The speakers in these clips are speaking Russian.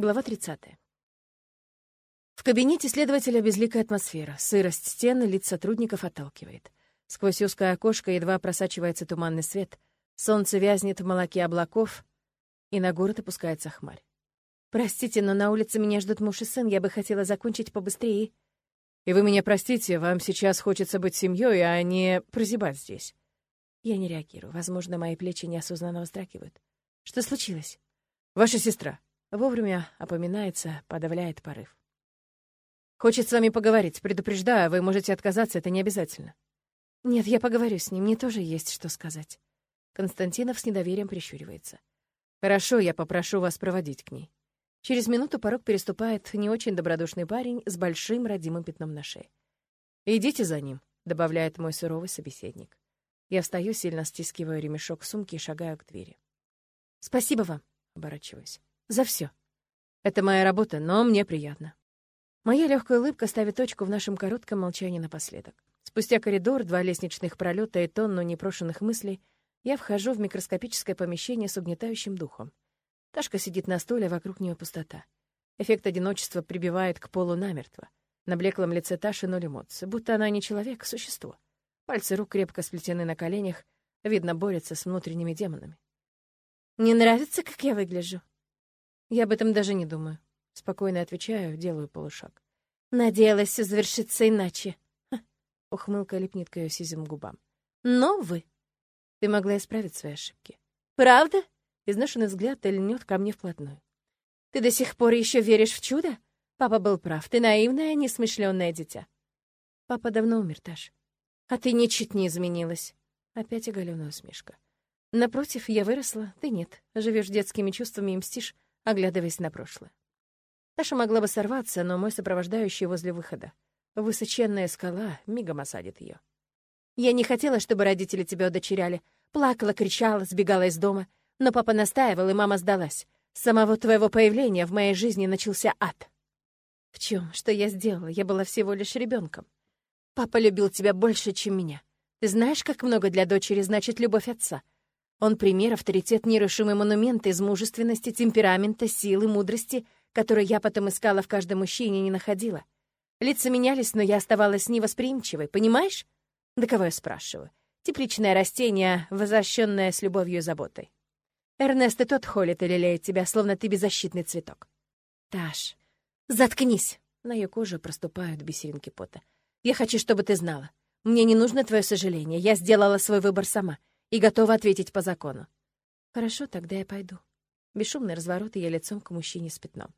Глава 30. В кабинете следователя безликая атмосфера. Сырость стены, лиц сотрудников отталкивает. Сквозь узкое окошко едва просачивается туманный свет. Солнце вязнет в молоке облаков, и на город опускается хмарь. «Простите, но на улице меня ждут муж и сын. Я бы хотела закончить побыстрее». «И вы меня простите, вам сейчас хочется быть семьей, а не прозябать здесь». Я не реагирую. Возможно, мои плечи неосознанно вздрагивают. «Что случилось?» «Ваша сестра», Вовремя опоминается, подавляет порыв. «Хочет с вами поговорить. Предупреждаю, вы можете отказаться, это не обязательно». «Нет, я поговорю с ним, мне тоже есть что сказать». Константинов с недоверием прищуривается. «Хорошо, я попрошу вас проводить к ней». Через минуту порог переступает не очень добродушный парень с большим родимым пятном на шее. «Идите за ним», — добавляет мой суровый собеседник. Я встаю, сильно стискиваю ремешок сумки и шагаю к двери. «Спасибо вам», — оборачиваюсь. За все. Это моя работа, но мне приятно. Моя легкая улыбка ставит точку в нашем коротком молчании напоследок. Спустя коридор, два лестничных пролета и тонну непрошенных мыслей, я вхожу в микроскопическое помещение с угнетающим духом. Ташка сидит на стуле, а вокруг нее пустота. Эффект одиночества прибивает к полу намертво. На блеклом лице Таши ноль эмоций, будто она не человек, а существо. Пальцы рук крепко сплетены на коленях, видно, борется с внутренними демонами. «Не нравится, как я выгляжу?» Я об этом даже не думаю. Спокойно отвечаю, делаю полушаг. Надеялась, все завершится иначе. Ха. Ухмылка липнет к ее сизым губам. Но вы... Ты могла исправить свои ошибки. Правда? Изношенный взгляд льнет ко мне вплотную. Ты до сих пор еще веришь в чудо? Папа был прав. Ты наивное, несмышленное дитя. Папа давно умер, Таш. А ты ничуть не изменилась. Опять оголённая усмешка. Напротив, я выросла, ты нет. Живешь детскими чувствами и мстишь оглядываясь на прошлое. Таша могла бы сорваться, но мой сопровождающий возле выхода. Высоченная скала мигом осадит ее. Я не хотела, чтобы родители тебя удочеряли. Плакала, кричала, сбегала из дома. Но папа настаивал, и мама сдалась. С самого твоего появления в моей жизни начался ад. В чем? Что я сделала? Я была всего лишь ребенком. Папа любил тебя больше, чем меня. Ты знаешь, как много для дочери значит любовь отца? Он пример, авторитет, нерушимый монумент из мужественности, темперамента, силы, мудрости, которые я потом искала в каждом мужчине и не находила. Лица менялись, но я оставалась невосприимчивой, понимаешь? Да кого я спрашиваю? Тепличное растение, возвращенное с любовью и заботой. Эрнест и тот холит и лелеет тебя, словно ты беззащитный цветок. Таш, заткнись! На ее коже проступают бисеринки пота. Я хочу, чтобы ты знала. Мне не нужно твое сожаление. Я сделала свой выбор сама и готова ответить по закону. Хорошо, тогда я пойду. Бесшумный разворот ее лицом к мужчине с пятном.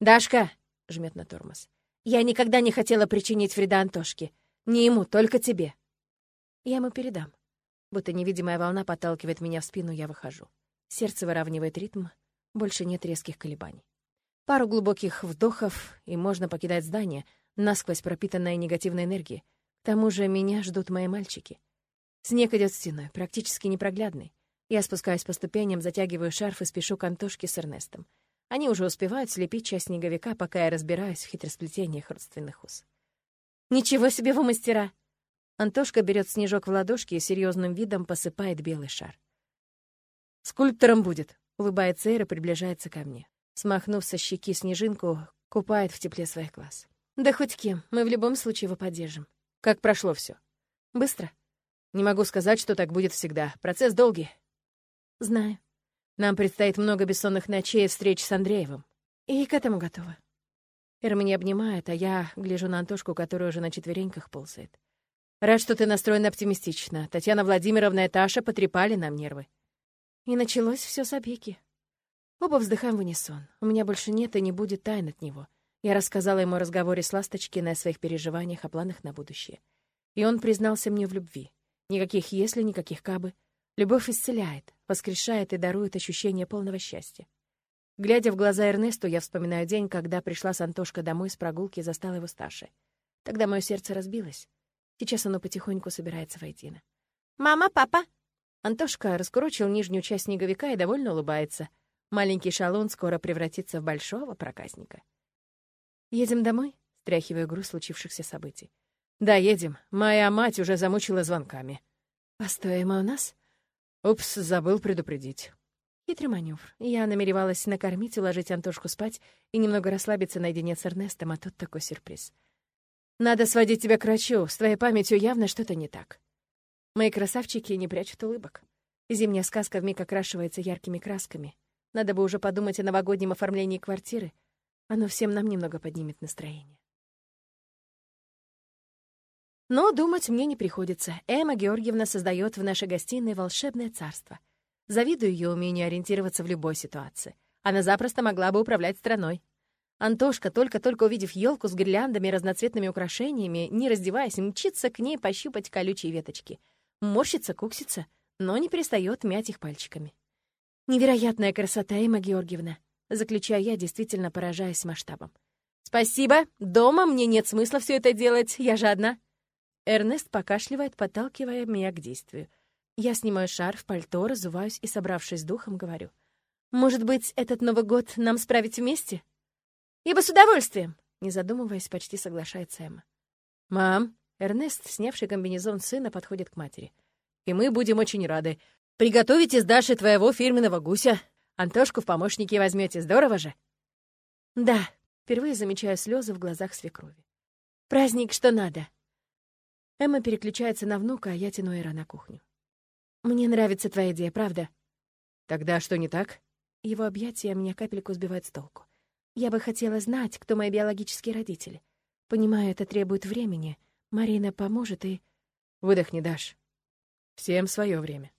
«Дашка!» — жмет на тормоз. «Я никогда не хотела причинить вреда Антошке. Не ему, только тебе». Я ему передам. Будто невидимая волна подталкивает меня в спину, я выхожу. Сердце выравнивает ритм, больше нет резких колебаний. Пару глубоких вдохов, и можно покидать здание, насквозь пропитанное негативной энергией. К тому же меня ждут мои мальчики. Снег идет стеной, практически непроглядный. Я спускаюсь по ступеням, затягиваю шарф и спешу к Антошке с Эрнестом. Они уже успевают слепить часть снеговика, пока я разбираюсь в хитросплетениях родственных уз. «Ничего себе вы мастера!» Антошка берет снежок в ладошки и серьезным видом посыпает белый шар. «Скульптором будет», — улыбается Эра, приближается ко мне. Смахнув со щеки снежинку, купает в тепле своих глаз. «Да хоть кем, мы в любом случае его поддержим». «Как прошло все? «Быстро?» Не могу сказать, что так будет всегда. Процесс долгий. Знаю. Нам предстоит много бессонных ночей и встреч с Андреевым. И к этому готова. Эр меня обнимает, а я гляжу на Антошку, которая уже на четвереньках ползает. Рад, что ты настроена оптимистично. Татьяна Владимировна и Таша потрепали нам нервы. И началось все с опеки. Оба вздыхаем в унисон. У меня больше нет и не будет тайн от него. Я рассказала ему о разговоре с Ласточкиной, о своих переживаниях, о планах на будущее. И он признался мне в любви. Никаких «если», никаких «кабы». Любовь исцеляет, воскрешает и дарует ощущение полного счастья. Глядя в глаза Эрнесту, я вспоминаю день, когда пришла с Антошка домой с прогулки и застала его старше. Тогда мое сердце разбилось. Сейчас оно потихоньку собирается воедино. «Мама, папа!» Антошка раскурочил нижнюю часть снеговика и довольно улыбается. Маленький шалун скоро превратится в большого проказника. «Едем домой?» — стряхивая груз случившихся событий. Да, едем. Моя мать уже замучила звонками. Постоим у нас? Упс, забыл предупредить. Хитрый маневр. Я намеревалась накормить, уложить Антошку спать и немного расслабиться наедине с Эрнестом, а тут такой сюрприз. «Надо сводить тебя к врачу. С твоей памятью явно что-то не так». Мои красавчики не прячут улыбок. Зимняя сказка вмиг окрашивается яркими красками. Надо бы уже подумать о новогоднем оформлении квартиры. Оно всем нам немного поднимет настроение. Но думать мне не приходится. Эмма Георгиевна создает в нашей гостиной волшебное царство. Завидую ее умению ориентироваться в любой ситуации. Она запросто могла бы управлять страной. Антошка, только-только увидев елку с гирляндами и разноцветными украшениями, не раздеваясь, мчится к ней пощупать колючие веточки. Морщится, куксится — но не перестает мять их пальчиками. «Невероятная красота, Эмма Георгиевна!» Заключаю я, действительно поражаясь масштабом. «Спасибо! Дома мне нет смысла все это делать, я же одна!» Эрнест покашливает, подталкивая меня к действию. Я снимаю шарф, пальто, разуваюсь и, собравшись с духом, говорю. «Может быть, этот Новый год нам справить вместе?» «Ибо с удовольствием!» Не задумываясь, почти соглашается Эмма. «Мам!» Эрнест, снявший комбинезон сына, подходит к матери и мы будем очень рады. Приготовите с Дашей твоего фирменного гуся. Антошку в помощники возьмете, здорово же?» «Да», — впервые замечаю слезы в глазах свекрови. «Праздник, что надо». Эмма переключается на внука, а я тяну Эра на кухню. «Мне нравится твоя идея, правда?» «Тогда что не так?» Его объятия меня капельку сбивают с толку. «Я бы хотела знать, кто мои биологические родители. Понимаю, это требует времени. Марина поможет и...» «Выдохни, Даш. Всем свое время.